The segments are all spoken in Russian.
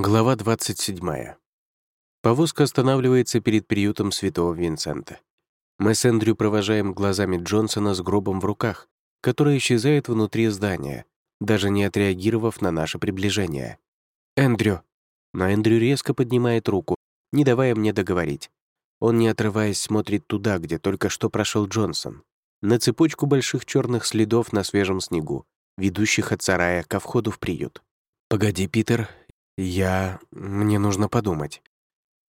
Глава 27. Повозка останавливается перед приютом Святого Винсента. Мы с Эндрю провожаем глазами Джонсона с гробом в руках, который исчезает внутри здания, даже не отреагировав на наше приближение. «Эндрю!» Но Эндрю резко поднимает руку, не давая мне договорить. Он, не отрываясь, смотрит туда, где только что прошел Джонсон, на цепочку больших черных следов на свежем снегу, ведущих от сарая ко входу в приют. «Погоди, Питер, я... мне нужно подумать».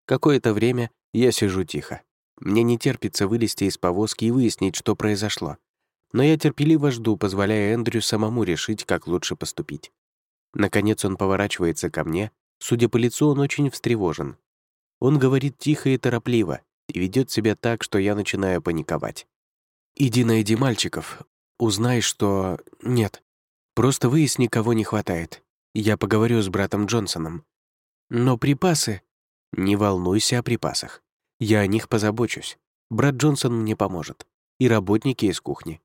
Какое-то время я сижу тихо. Мне не терпится вылезти из повозки и выяснить, что произошло. Но я терпеливо жду, позволяя Эндрю самому решить, как лучше поступить. Наконец он поворачивается ко мне. Судя по лицу, он очень встревожен. Он говорит тихо и торопливо и ведет себя так, что я начинаю паниковать. «Иди найди мальчиков. Узнай, что... Нет. Просто выясни, кого не хватает. Я поговорю с братом Джонсоном. Но припасы... Не волнуйся о припасах. Я о них позабочусь. Брат Джонсон мне поможет. И работники из кухни.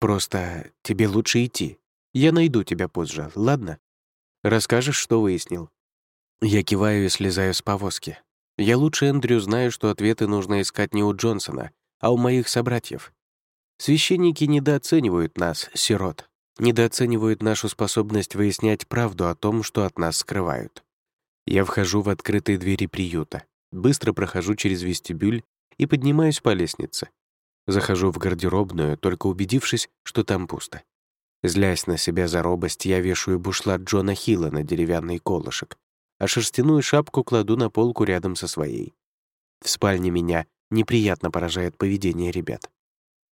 Просто тебе лучше идти. Я найду тебя позже, ладно? Расскажешь, что выяснил. Я киваю и слезаю с повозки. Я лучше Эндрю знаю, что ответы нужно искать не у Джонсона, а у моих собратьев. Священники недооценивают нас, сирот, недооценивают нашу способность выяснять правду о том, что от нас скрывают. Я вхожу в открытые двери приюта, быстро прохожу через вестибюль и поднимаюсь по лестнице. Захожу в гардеробную, только убедившись, что там пусто. Злясь на себя за робость, я вешаю бушлат Джона Хилла на деревянный колышек, а шерстяную шапку кладу на полку рядом со своей. В спальне меня неприятно поражает поведение ребят.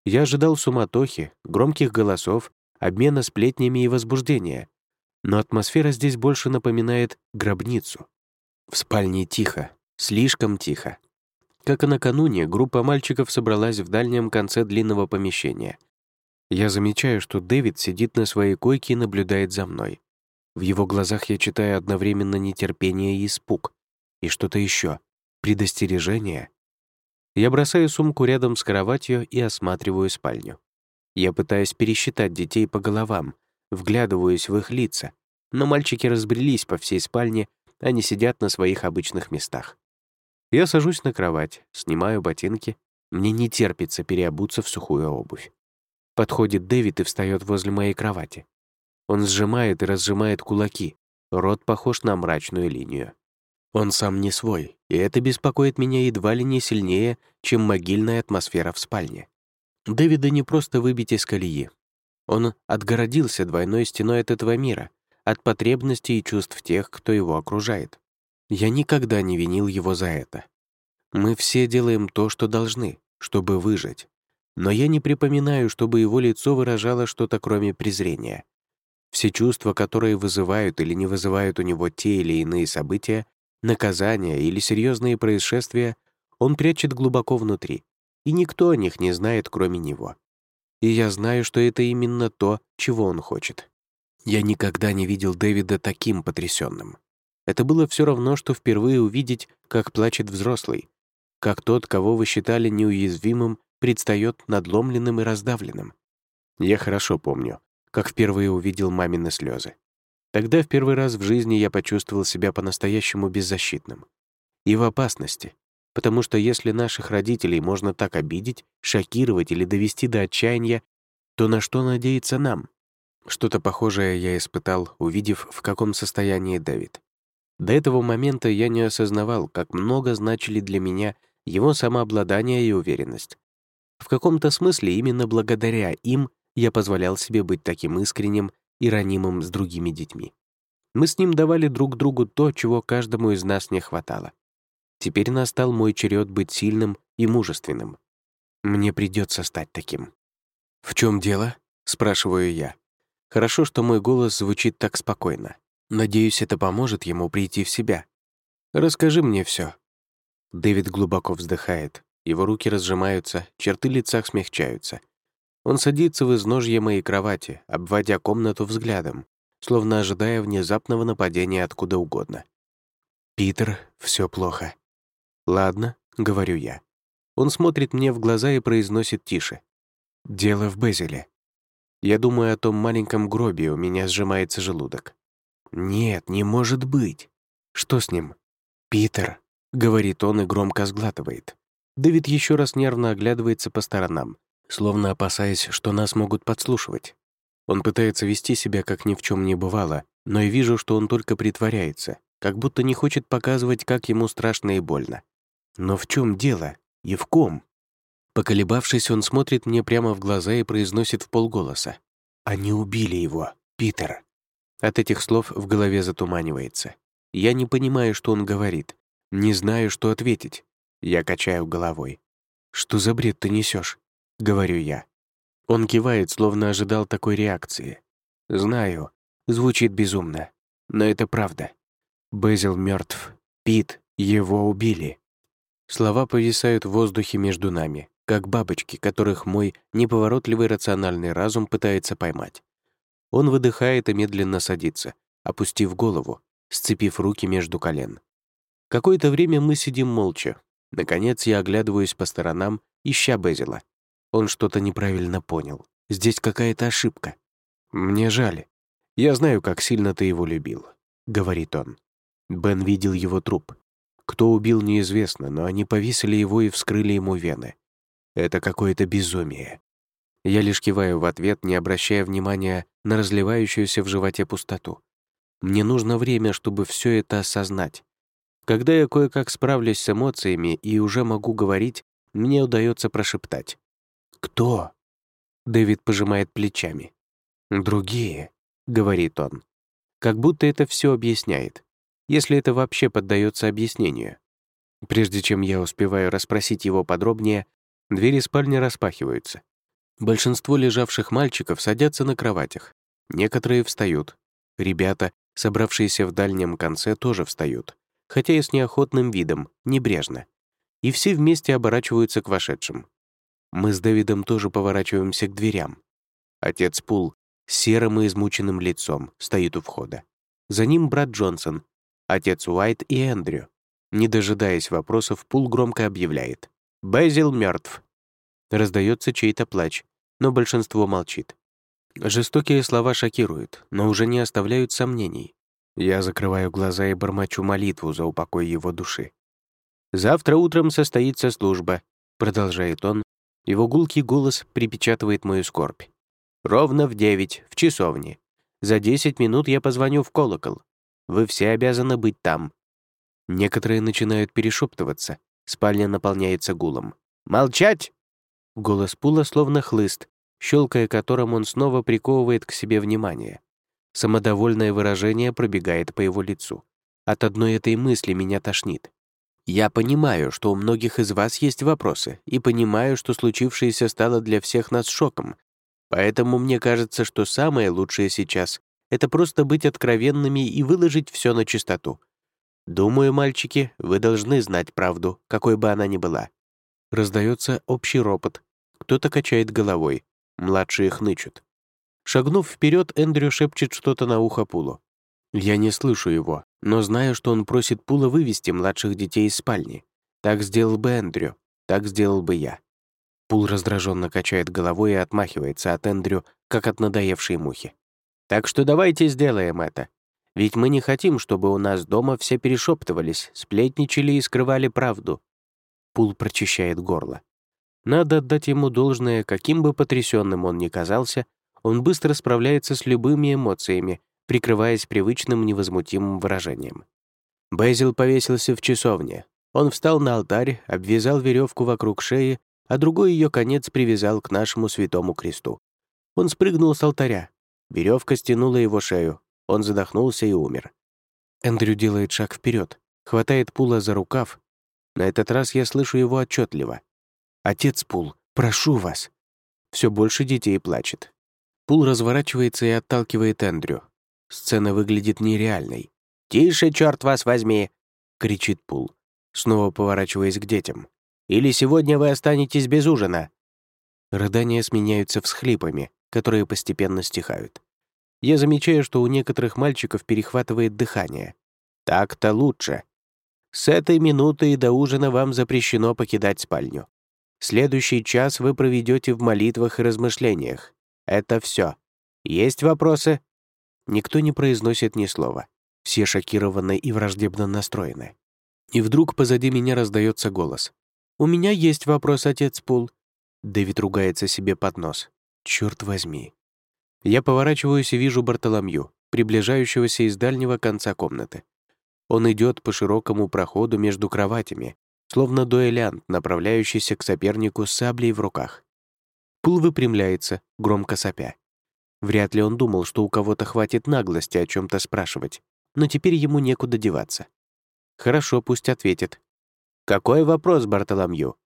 Я ожидал суматохи, громких голосов обмена сплетнями и возбуждения. Но атмосфера здесь больше напоминает гробницу. В спальне тихо, слишком тихо. Как и накануне, группа мальчиков собралась в дальнем конце длинного помещения. Я замечаю, что Дэвид сидит на своей койке и наблюдает за мной. В его глазах я читаю одновременно нетерпение и испуг. И что-то еще. Предостережение. Я бросаю сумку рядом с кроватью и осматриваю спальню. Я пытаюсь пересчитать детей по головам, вглядываюсь в их лица, но мальчики разбрелись по всей спальне, они сидят на своих обычных местах. Я сажусь на кровать, снимаю ботинки, мне не терпится переобуться в сухую обувь. Подходит Дэвид и встает возле моей кровати. Он сжимает и разжимает кулаки, рот похож на мрачную линию. Он сам не свой, и это беспокоит меня едва ли не сильнее, чем могильная атмосфера в спальне. Дэвида не просто выбить из колеи. Он отгородился двойной стеной от этого мира, от потребностей и чувств тех, кто его окружает. Я никогда не винил его за это. Мы все делаем то, что должны, чтобы выжить. Но я не припоминаю, чтобы его лицо выражало что-то кроме презрения. Все чувства, которые вызывают или не вызывают у него те или иные события, наказания или серьезные происшествия, он прячет глубоко внутри, и никто о них не знает, кроме него. И я знаю, что это именно то, чего он хочет. Я никогда не видел Дэвида таким потрясенным. Это было все равно, что впервые увидеть, как плачет взрослый, как тот, кого вы считали неуязвимым, предстает надломленным и раздавленным. Я хорошо помню, как впервые увидел мамины слезы. Тогда в первый раз в жизни я почувствовал себя по-настоящему беззащитным. И в опасности, Потому что если наших родителей можно так обидеть, шокировать или довести до отчаяния, то на что надеяться нам? Что-то похожее я испытал, увидев, в каком состоянии Дэвид. До этого момента я не осознавал, как много значили для меня его самообладание и уверенность. В каком-то смысле именно благодаря им я позволял себе быть таким искренним и ранимым с другими детьми. Мы с ним давали друг другу то, чего каждому из нас не хватало. Теперь настал мой черед быть сильным и мужественным. Мне придется стать таким. «В чем дело?» — спрашиваю я. Хорошо, что мой голос звучит так спокойно. Надеюсь, это поможет ему прийти в себя. Расскажи мне все. Дэвид глубоко вздыхает. Его руки разжимаются, черты лица смягчаются. Он садится в изножье моей кровати, обводя комнату взглядом, словно ожидая внезапного нападения откуда угодно. «Питер, все плохо. «Ладно», — говорю я. Он смотрит мне в глаза и произносит тише. «Дело в Безеле». Я думаю о том маленьком гробе, у меня сжимается желудок. «Нет, не может быть». Что с ним? «Питер», — говорит он и громко сглатывает. Дэвид еще раз нервно оглядывается по сторонам, словно опасаясь, что нас могут подслушивать. Он пытается вести себя, как ни в чем не бывало, но я вижу, что он только притворяется, как будто не хочет показывать, как ему страшно и больно. Но в чем дело? И в ком? Поколебавшись, он смотрит мне прямо в глаза и произносит в полголоса. «Они убили его, Питер». От этих слов в голове затуманивается. Я не понимаю, что он говорит. Не знаю, что ответить. Я качаю головой. «Что за бред ты несешь? говорю я. Он кивает, словно ожидал такой реакции. «Знаю, звучит безумно, но это правда. Безил мертв. Пит, его убили». Слова повисают в воздухе между нами, как бабочки, которых мой неповоротливый рациональный разум пытается поймать. Он выдыхает и медленно садится, опустив голову, сцепив руки между колен. Какое-то время мы сидим молча. Наконец я оглядываюсь по сторонам, ища Безила. Он что-то неправильно понял. Здесь какая-то ошибка. Мне жаль. Я знаю, как сильно ты его любил, — говорит он. Бен видел его труп. Кто убил, неизвестно, но они повесили его и вскрыли ему вены. Это какое-то безумие. Я лишь киваю в ответ, не обращая внимания на разливающуюся в животе пустоту. Мне нужно время, чтобы все это осознать. Когда я кое-как справлюсь с эмоциями и уже могу говорить, мне удается прошептать. «Кто?» Дэвид пожимает плечами. «Другие», — говорит он. Как будто это все объясняет, если это вообще поддается объяснению. Прежде чем я успеваю расспросить его подробнее, двери спальни распахиваются. Большинство лежавших мальчиков садятся на кроватях. Некоторые встают. Ребята, собравшиеся в дальнем конце, тоже встают, хотя и с неохотным видом, небрежно. И все вместе оборачиваются к вошедшим. Мы с Дэвидом тоже поворачиваемся к дверям. Отец Пул серым и измученным лицом стоит у входа. За ним брат Джонсон, отец Уайт и Эндрю. Не дожидаясь вопросов, Пул громко объявляет. «Безил мертв. Раздается чей-то плач, но большинство молчит. Жестокие слова шокируют, но уже не оставляют сомнений. Я закрываю глаза и бормочу молитву за упокой его души. «Завтра утром состоится служба», — продолжает он. Его гулкий голос припечатывает мою скорбь. «Ровно в девять, в часовне. За десять минут я позвоню в колокол. Вы все обязаны быть там». Некоторые начинают перешептываться. Спальня наполняется гулом. «Молчать!» Голос Пула словно хлыст, щелкая которым он снова приковывает к себе внимание. Самодовольное выражение пробегает по его лицу. От одной этой мысли меня тошнит. Я понимаю, что у многих из вас есть вопросы, и понимаю, что случившееся стало для всех нас шоком. Поэтому мне кажется, что самое лучшее сейчас — это просто быть откровенными и выложить все на чистоту. Думаю, мальчики, вы должны знать правду, какой бы она ни была. Раздается общий ропот. Кто-то качает головой. Младшие хнычут. Шагнув вперед, Эндрю шепчет что-то на ухо Пулу. Я не слышу его, но знаю, что он просит Пула вывести младших детей из спальни. Так сделал бы Эндрю, так сделал бы я. Пул раздраженно качает головой и отмахивается от Эндрю, как от надоевшей мухи. «Так что давайте сделаем это. Ведь мы не хотим, чтобы у нас дома все перешептывались, сплетничали и скрывали правду». Пул прочищает горло. Надо отдать ему должное, каким бы потрясенным он ни казался, он быстро справляется с любыми эмоциями, прикрываясь привычным невозмутимым выражением. Безил повесился в часовне. Он встал на алтарь, обвязал веревку вокруг шеи, а другой ее конец привязал к нашему святому кресту. Он спрыгнул с алтаря. Веревка стянула его шею. Он задохнулся и умер. Эндрю делает шаг вперед, хватает Пула за рукав. На этот раз я слышу его отчетливо. «Отец Пул, прошу вас!» Все больше детей плачет. Пул разворачивается и отталкивает Эндрю. Сцена выглядит нереальной. «Тише, черт вас возьми!» — кричит Пул, снова поворачиваясь к детям. «Или сегодня вы останетесь без ужина!» Рыдания сменяются всхлипами, которые постепенно стихают. Я замечаю, что у некоторых мальчиков перехватывает дыхание. Так-то лучше. С этой минуты и до ужина вам запрещено покидать спальню. Следующий час вы проведете в молитвах и размышлениях. Это все. Есть вопросы?» Никто не произносит ни слова. Все шокированы и враждебно настроены. И вдруг позади меня раздается голос. «У меня есть вопрос, отец Пул». Дэвид ругается себе под нос. Черт возьми. Я поворачиваюсь и вижу Бартоломью, приближающегося из дальнего конца комнаты. Он идет по широкому проходу между кроватями, словно дуэлянт, направляющийся к сопернику с саблей в руках. Пул выпрямляется, громко сопя. Вряд ли он думал, что у кого-то хватит наглости о чем то спрашивать, но теперь ему некуда деваться. Хорошо, пусть ответит. «Какой вопрос, Бартоломью?»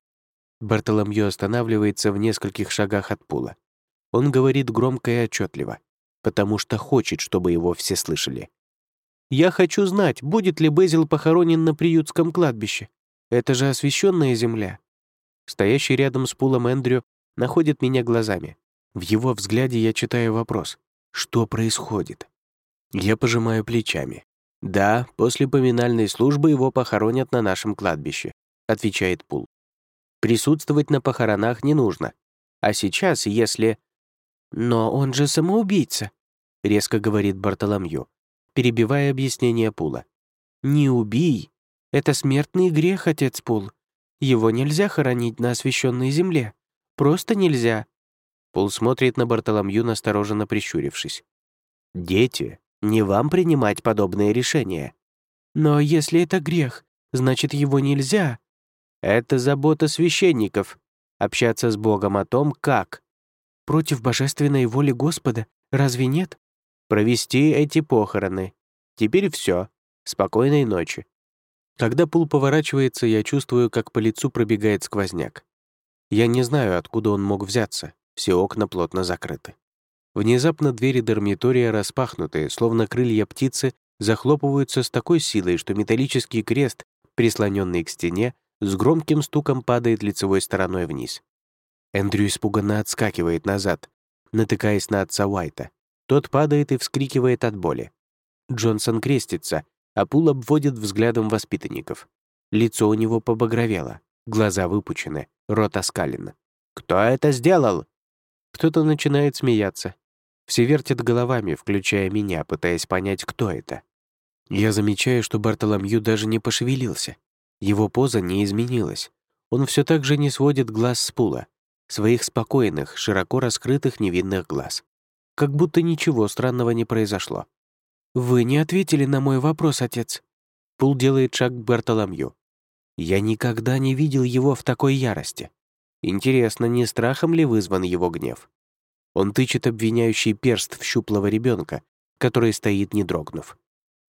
Бартоломью останавливается в нескольких шагах от Пула. Он говорит громко и отчетливо, потому что хочет, чтобы его все слышали. «Я хочу знать, будет ли Безил похоронен на приютском кладбище. Это же освященная земля». Стоящий рядом с Пулом Эндрю находит меня глазами. В его взгляде я читаю вопрос. Что происходит? Я пожимаю плечами. «Да, после поминальной службы его похоронят на нашем кладбище», отвечает Пул. «Присутствовать на похоронах не нужно. А сейчас, если...» «Но он же самоубийца», — резко говорит Бартоломью, перебивая объяснение Пула. «Не убий. Это смертный грех, отец Пул. Его нельзя хоронить на освященной земле. Просто нельзя». Пул смотрит на Бартоломью, настороженно прищурившись. «Дети, не вам принимать подобные решения». «Но если это грех, значит, его нельзя». «Это забота священников — общаться с Богом о том, как против божественной воли Господа, разве нет? Провести эти похороны. Теперь все. Спокойной ночи. Когда пул поворачивается, я чувствую, как по лицу пробегает сквозняк. Я не знаю, откуда он мог взяться. Все окна плотно закрыты. Внезапно двери дармитория распахнутые, словно крылья птицы, захлопываются с такой силой, что металлический крест, прислоненный к стене, с громким стуком падает лицевой стороной вниз. Эндрю испуганно отскакивает назад, натыкаясь на отца Уайта. Тот падает и вскрикивает от боли. Джонсон крестится, а Пул обводит взглядом воспитанников. Лицо у него побагровело, глаза выпучены, рот оскален. «Кто это сделал?» Кто-то начинает смеяться. Все вертят головами, включая меня, пытаясь понять, кто это. Я замечаю, что Бартоломью даже не пошевелился. Его поза не изменилась. Он все так же не сводит глаз с пула своих спокойных, широко раскрытых невинных глаз. Как будто ничего странного не произошло. «Вы не ответили на мой вопрос, отец». Пул делает шаг к Бартоломью. «Я никогда не видел его в такой ярости. Интересно, не страхом ли вызван его гнев?» Он тычет обвиняющий перст в щуплого ребенка, который стоит, не дрогнув.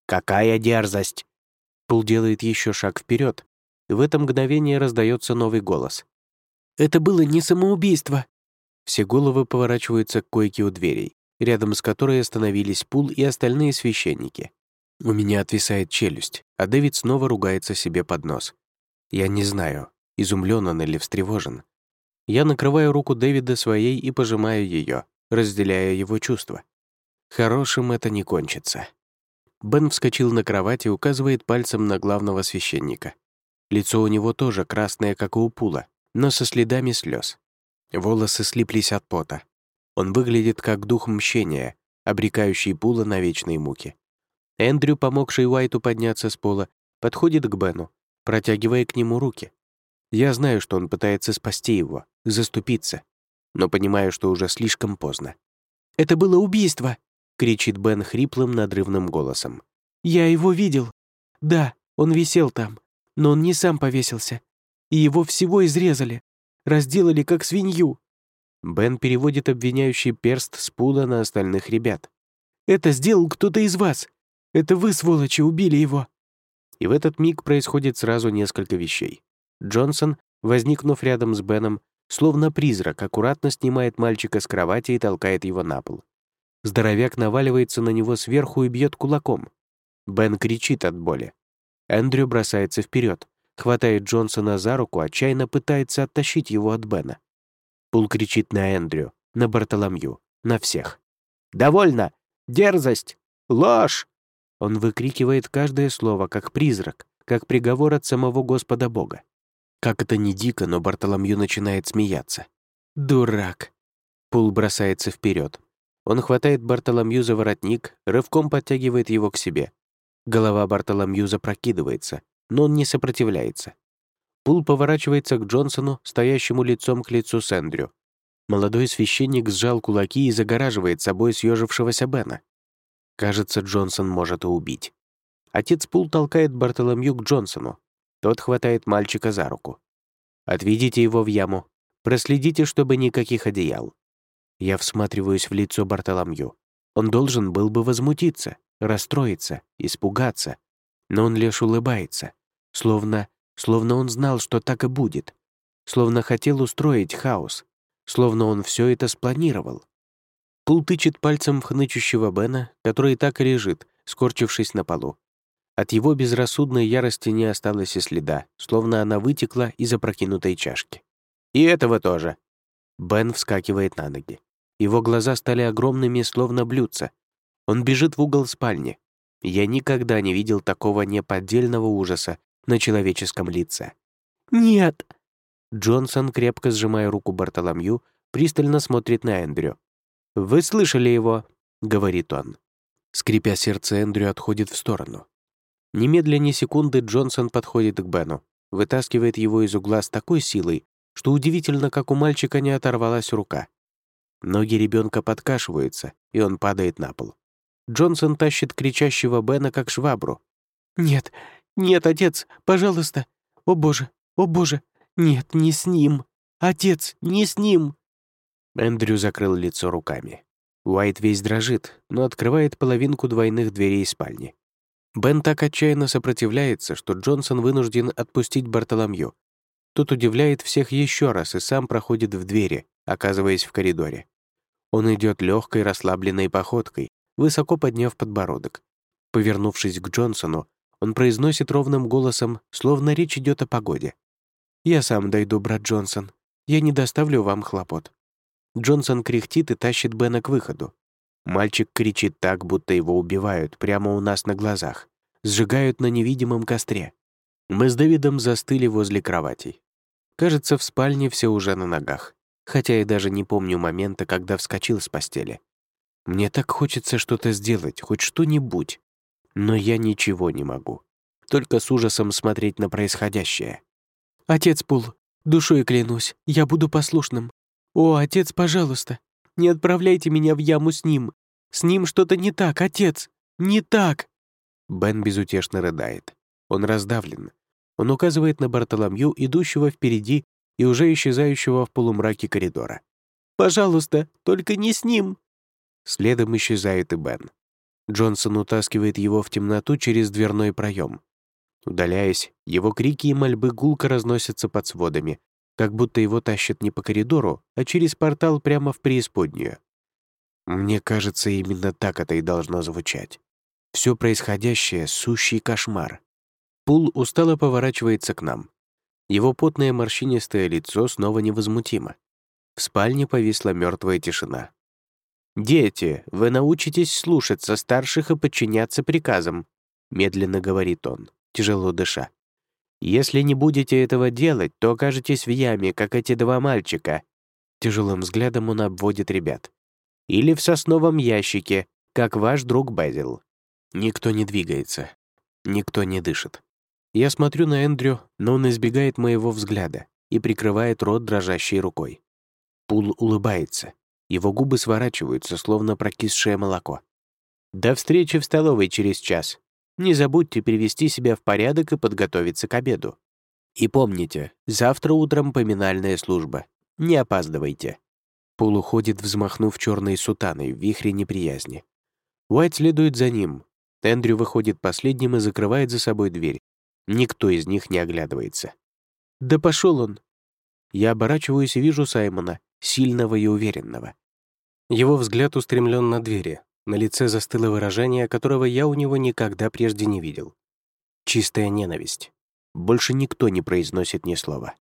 «Какая дерзость!» Пул делает еще шаг вперед. В это мгновение раздается новый голос. Это было не самоубийство». Все головы поворачиваются к койке у дверей, рядом с которой остановились Пул и остальные священники. У меня отвисает челюсть, а Дэвид снова ругается себе под нос. Я не знаю, изумлен он или встревожен. Я накрываю руку Дэвида своей и пожимаю ее, разделяя его чувства. Хорошим это не кончится. Бен вскочил на кровать и указывает пальцем на главного священника. Лицо у него тоже красное, как у Пула, но со следами слез. Волосы слиплись от пота. Он выглядит как дух мщения, обрекающий Пула на вечные муки. Эндрю, помогший Уайту подняться с пола, подходит к Бену, протягивая к нему руки. Я знаю, что он пытается спасти его, заступиться, но понимаю, что уже слишком поздно. «Это было убийство!» — кричит Бен хриплым, надрывным голосом. «Я его видел. Да, он висел там, но он не сам повесился и его всего изрезали, разделали как свинью». Бен переводит обвиняющий перст с пула на остальных ребят. «Это сделал кто-то из вас. Это вы, сволочи, убили его». И в этот миг происходит сразу несколько вещей. Джонсон, возникнув рядом с Беном, словно призрак, аккуратно снимает мальчика с кровати и толкает его на пол. Здоровяк наваливается на него сверху и бьет кулаком. Бен кричит от боли. Эндрю бросается вперед, хватает Джонсона за руку, отчаянно пытается оттащить его от Бена. Пул кричит на Эндрю, на Бартоломью, на всех. «Довольно! Дерзость! Ложь!» Он выкрикивает каждое слово, как призрак, как приговор от самого Господа Бога. Как это ни дико, но Бартоломью начинает смеяться. «Дурак!» Пул бросается вперед. Он хватает Бартоломью за воротник, рывком подтягивает его к себе. Голова Бартоломью запрокидывается, но он не сопротивляется. Пул поворачивается к Джонсону, стоящему лицом к лицу с Эндрю. Молодой священник сжал кулаки и загораживает собой съежившегося Бена. Кажется, Джонсон может и убить. Отец Пул толкает Бартоломью к Джонсону. Тот хватает мальчика за руку. «Отведите его в яму. Проследите, чтобы никаких одеял». Я всматриваюсь в лицо Бартоломью. Он должен был бы возмутиться, расстроиться, испугаться. Но он лишь улыбается, словно, словно он знал, что так и будет. Словно хотел устроить хаос. Словно он все это спланировал. Пул тычет пальцем в хнычущего Бена, который так и лежит, скорчившись на полу. От его безрассудной ярости не осталось и следа, словно она вытекла из опрокинутой чашки. «И этого тоже!» Бен вскакивает на ноги. Его глаза стали огромными, словно блюдца. Он бежит в угол спальни. Я никогда не видел такого неподдельного ужаса на человеческом лице. «Нет!» Джонсон, крепко сжимая руку Бартоломью, пристально смотрит на Эндрю. «Вы слышали его?» — говорит он. Скрипя сердце, Эндрю отходит в сторону. Немедленно секунды Джонсон подходит к Бену, вытаскивает его из угла с такой силой, что удивительно, как у мальчика не оторвалась рука. Ноги ребенка подкашиваются, и он падает на пол. Джонсон тащит кричащего Бена как швабру. «Нет, нет, отец, пожалуйста! О боже, о боже! Нет, не с ним! Отец, не с ним!» Эндрю закрыл лицо руками. Уайт весь дрожит, но открывает половинку двойных дверей спальни. Бен так отчаянно сопротивляется, что Джонсон вынужден отпустить Бартоломью. Тот удивляет всех еще раз и сам проходит в двери, оказываясь в коридоре. Он идет легкой, расслабленной походкой, высоко подняв подбородок. Повернувшись к Джонсону, он произносит ровным голосом, словно речь идет о погоде. «Я сам дойду, брат Джонсон. Я не доставлю вам хлопот». Джонсон кряхтит и тащит Бена к выходу. Мальчик кричит так, будто его убивают прямо у нас на глазах. Сжигают на невидимом костре. Мы с Дэвидом застыли возле кроватей. Кажется, в спальне все уже на ногах, хотя я даже не помню момента, когда вскочил с постели. Мне так хочется что-то сделать, хоть что-нибудь. Но я ничего не могу. Только с ужасом смотреть на происходящее. «Отец Пул, душой клянусь, я буду послушным. О, отец, пожалуйста, не отправляйте меня в яму с ним. С ним что-то не так, отец. Не так. Бен безутешно рыдает. Он раздавлен. Он указывает на Бартоломью, идущего впереди и уже исчезающего в полумраке коридора. «Пожалуйста, только не с ним!» Следом исчезает и Бен. Джонсон утаскивает его в темноту через дверной проем. Удаляясь, его крики и мольбы гулко разносятся под сводами, как будто его тащат не по коридору, а через портал прямо в преисподнюю. Мне кажется, именно так это и должно звучать. Все происходящее — сущий кошмар. Пул устало поворачивается к нам. Его потное морщинистое лицо снова невозмутимо. В спальне повисла мертвая тишина. «Дети, вы научитесь слушаться старших и подчиняться приказам», — медленно говорит он, тяжело дыша. Если не будете этого делать, то окажетесь в яме, как эти два мальчика». Тяжелым взглядом он обводит ребят. «Или в сосновом ящике, как ваш друг Безил». Никто не двигается. Никто не дышит. Я смотрю на Эндрю, но он избегает моего взгляда и прикрывает рот дрожащей рукой. Пул улыбается. Его губы сворачиваются, словно прокисшее молоко. «До встречи в столовой через час», не забудьте привести себя в порядок и подготовиться к обеду. И помните, завтра утром поминальная служба. Не опаздывайте. Пол уходит, взмахнув черной сутаной в вихре неприязни. Уайт следует за ним. Эндрю выходит последним и закрывает за собой дверь. Никто из них не оглядывается. «Да пошел он!» Я оборачиваюсь и вижу Саймона, сильного и уверенного. Его взгляд устремлен на двери, на лице застыло выражение, которого я у него никогда прежде не видел. Чистая ненависть. Больше никто не произносит ни слова.